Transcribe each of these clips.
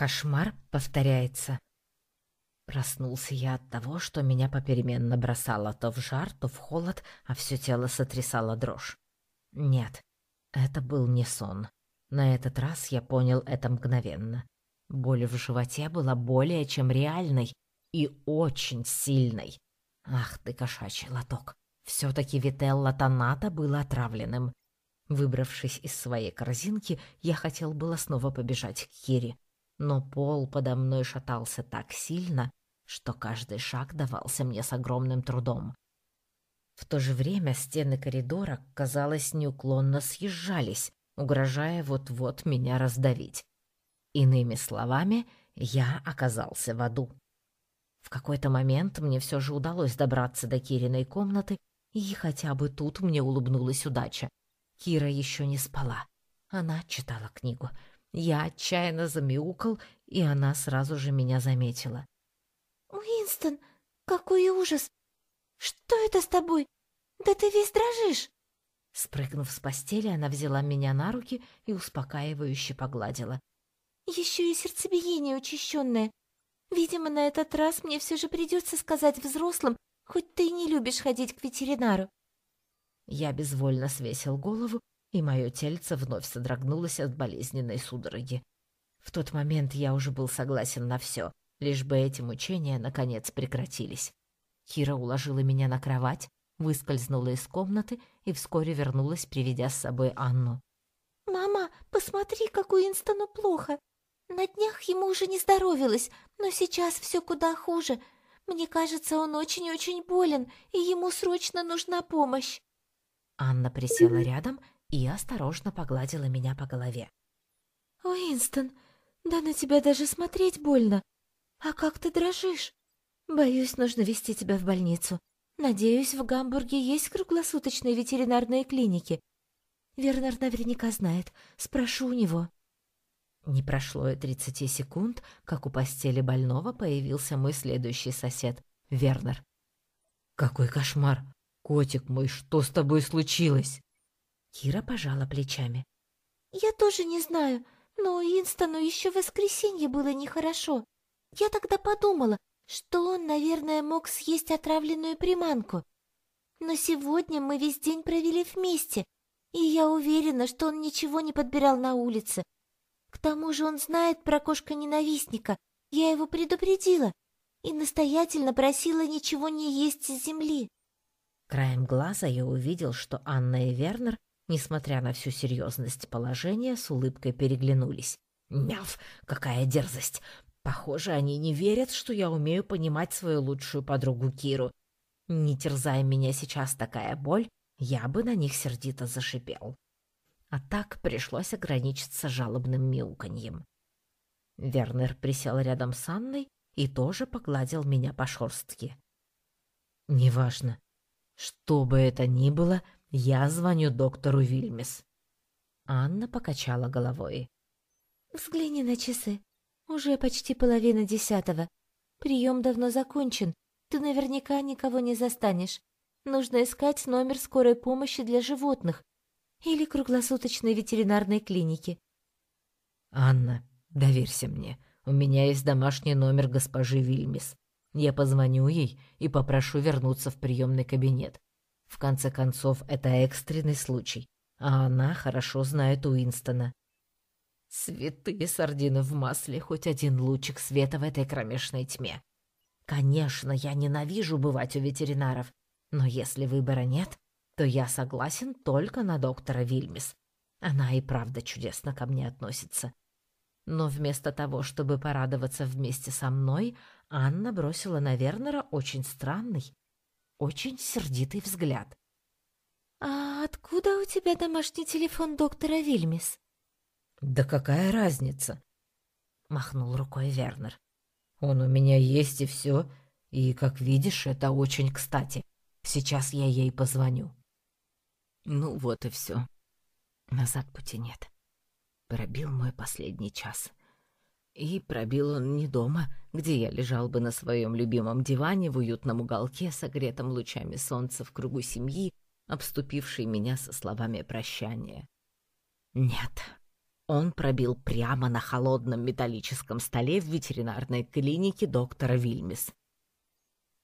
Кошмар повторяется. Проснулся я от того, что меня попеременно бросало то в жар, то в холод, а все тело сотрясало дрожь. Нет, это был не сон. На этот раз я понял это мгновенно. Боль в животе была более чем реальной и очень сильной. Ах ты, кошачий лоток. Все-таки Вителла Таната был отравленным. Выбравшись из своей корзинки, я хотел было снова побежать к Кире, но пол подо мной шатался так сильно, что каждый шаг давался мне с огромным трудом. В то же время стены коридора, казалось, неуклонно съезжались, угрожая вот-вот меня раздавить. Иными словами, я оказался в аду. В какой-то момент мне все же удалось добраться до Кириной комнаты, и хотя бы тут мне улыбнулась удача. Кира еще не спала. Она читала книгу. Я отчаянно замяукал, и она сразу же меня заметила. «Уинстон, какой ужас! Что это с тобой? Да ты весь дрожишь!» Спрыгнув с постели, она взяла меня на руки и успокаивающе погладила. «Еще и сердцебиение учащенное. Видимо, на этот раз мне все же придется сказать взрослым, хоть ты и не любишь ходить к ветеринару. Я безвольно свесил голову, и мое тельце вновь содрогнулось от болезненной судороги. В тот момент я уже был согласен на все, лишь бы эти мучения наконец прекратились. Кира уложила меня на кровать, выскользнула из комнаты и вскоре вернулась, приведя с собой Анну. «Мама, посмотри, как Уинстону плохо. На днях ему уже не здоровилось, но сейчас все куда хуже. Мне кажется, он очень-очень болен, и ему срочно нужна помощь». Анна присела рядом и осторожно погладила меня по голове. «Уинстон, да на тебя даже смотреть больно. А как ты дрожишь? Боюсь, нужно вести тебя в больницу. Надеюсь, в Гамбурге есть круглосуточные ветеринарные клиники. Вернер наверняка знает. Спрошу у него». Не прошло и тридцати секунд, как у постели больного появился мой следующий сосед, Вернер. «Какой кошмар! «Котик мой, что с тобой случилось?» Кира пожала плечами. «Я тоже не знаю, но Инстону еще в воскресенье было нехорошо. Я тогда подумала, что он, наверное, мог съесть отравленную приманку. Но сегодня мы весь день провели вместе, и я уверена, что он ничего не подбирал на улице. К тому же он знает про кошка-ненавистника. Я его предупредила и настоятельно просила ничего не есть с земли. Краем глаза я увидел, что Анна и Вернер, несмотря на всю серьезность положения, с улыбкой переглянулись. Мяв, какая дерзость! Похоже, они не верят, что я умею понимать свою лучшую подругу Киру. Не терзая меня сейчас такая боль, я бы на них сердито зашипел. А так пришлось ограничиться жалобным мяуканьем. Вернер присел рядом с Анной и тоже погладил меня по шорстке. «Неважно, что бы это ни было, я звоню доктору Вильмис. Анна покачала головой. Взгляни на часы. Уже почти половина десятого. Прием давно закончен. Ты наверняка никого не застанешь. Нужно искать номер скорой помощи для животных или круглосуточной ветеринарной клиники. Анна, доверься мне. У меня есть домашний номер госпожи Вильмис. Я позвоню ей и попрошу вернуться в приемный кабинет. В конце концов, это экстренный случай, а она хорошо знает Уинстона. Святые сардины в масле, хоть один лучик света в этой кромешной тьме. Конечно, я ненавижу бывать у ветеринаров, но если выбора нет, то я согласен только на доктора Вильмис. Она и правда чудесно ко мне относится. Но вместо того, чтобы порадоваться вместе со мной, Анна бросила на Вернера очень странный, очень сердитый взгляд. «А откуда у тебя домашний телефон доктора Вильмис?» «Да какая разница?» — махнул рукой Вернер. «Он у меня есть и все, и, как видишь, это очень кстати. Сейчас я ей позвоню». Ну вот и все. Назад пути нет. Пробил мой последний час. И пробил он не дома, где я лежал бы на своем любимом диване в уютном уголке, согретом лучами солнца в кругу семьи, обступившей меня со словами прощания. Нет, Он пробил прямо на холодном металлическом столе в ветеринарной клинике доктора Вильмис.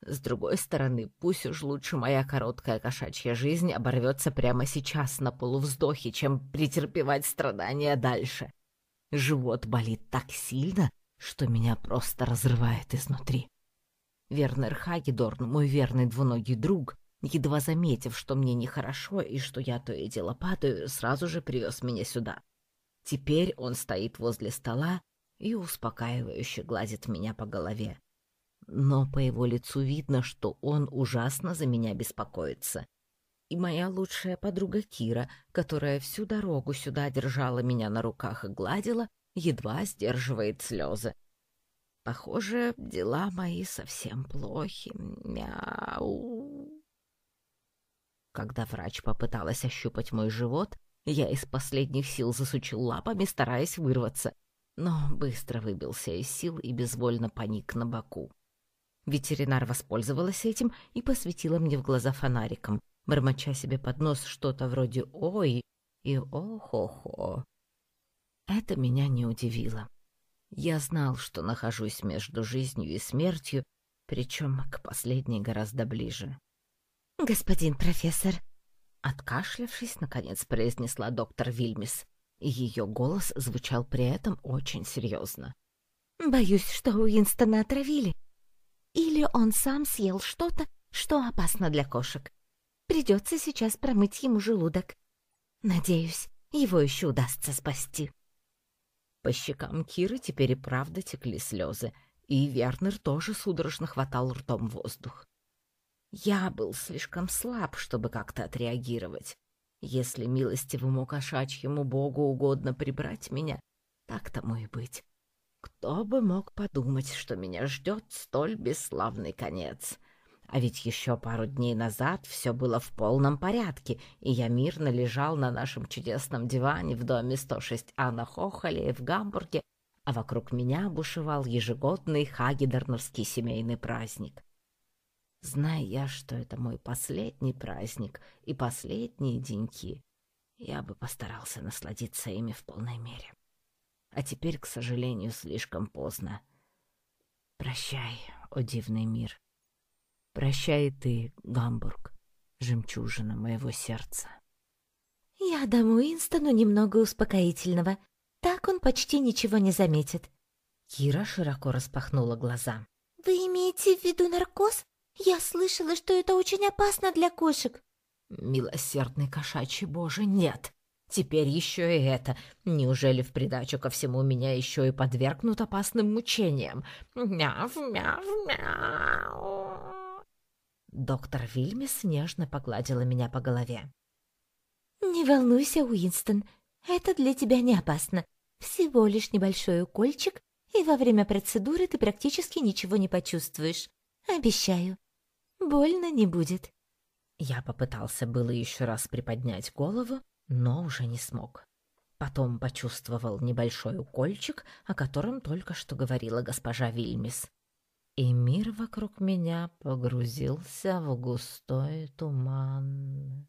С другой стороны, пусть уж лучше моя короткая кошачья жизнь оборвется прямо сейчас на полувздохе, чем претерпевать страдания дальше. Живот болит так сильно, что меня просто разрывает изнутри. Вернер Хагедорн, мой верный двуногий друг, едва заметив, что мне нехорошо и что я то и дело падаю, сразу же привез меня сюда. Теперь он стоит возле стола и успокаивающе гладит меня по голове. Но по его лицу видно, что он ужасно за меня беспокоится. И моя лучшая подруга Кира, которая всю дорогу сюда держала меня на руках и гладила, едва сдерживает слезы. Похоже, дела мои совсем плохи. Мяу. Когда врач попыталась ощупать мой живот, я из последних сил засучил лапами, стараясь вырваться, но быстро выбился из сил и безвольно паник на боку. Ветеринар воспользовалась этим и посветила мне в глаза фонариком, бормоча себе под нос что-то вроде «Ой» и «О-хо-хо». Это меня не удивило. Я знал, что нахожусь между жизнью и смертью, причем к последней гораздо ближе. «Господин профессор», Откашлявшись, наконец произнесла доктор Вильмис, и ее голос звучал при этом очень серьезно. «Боюсь, что Уинстона отравили. Или он сам съел что-то, что опасно для кошек. Придется сейчас промыть ему желудок. Надеюсь, его еще удастся спасти». По щекам Киры теперь и правда текли слезы, и Вернер тоже судорожно хватал ртом воздух. Я был слишком слаб, чтобы как-то отреагировать. Если милостивому кошачьему богу угодно прибрать меня, так тому и быть. Кто бы мог подумать, что меня ждет столь бесславный конец? А ведь еще пару дней назад все было в полном порядке, и я мирно лежал на нашем чудесном диване в доме 106А на в Гамбурге, а вокруг меня бушевал ежегодный Хагедерновский семейный праздник. Зная я, что это мой последний праздник и последние деньки, я бы постарался насладиться ими в полной мере. А теперь, к сожалению, слишком поздно. Прощай, о дивный мир. Прощай ты, Гамбург, жемчужина моего сердца. Я дам Уинстону немного успокоительного. Так он почти ничего не заметит. Кира широко распахнула глаза. Вы имеете в виду наркоз? Я слышала, что это очень опасно для кошек. Милосердный кошачий боже, нет. Теперь еще и это. Неужели в придачу ко всему меня еще и подвергнут опасным мучениям? Мяв, мяв, мяу. Доктор Вильмис нежно погладила меня по голове. «Не волнуйся, Уинстон, это для тебя не опасно. Всего лишь небольшой укольчик, и во время процедуры ты практически ничего не почувствуешь. Обещаю. Больно не будет. Я попытался было еще раз приподнять голову, но уже не смог. Потом почувствовал небольшой укольчик, о котором только что говорила госпожа Вильмис. И мир вокруг меня погрузился в густой туман.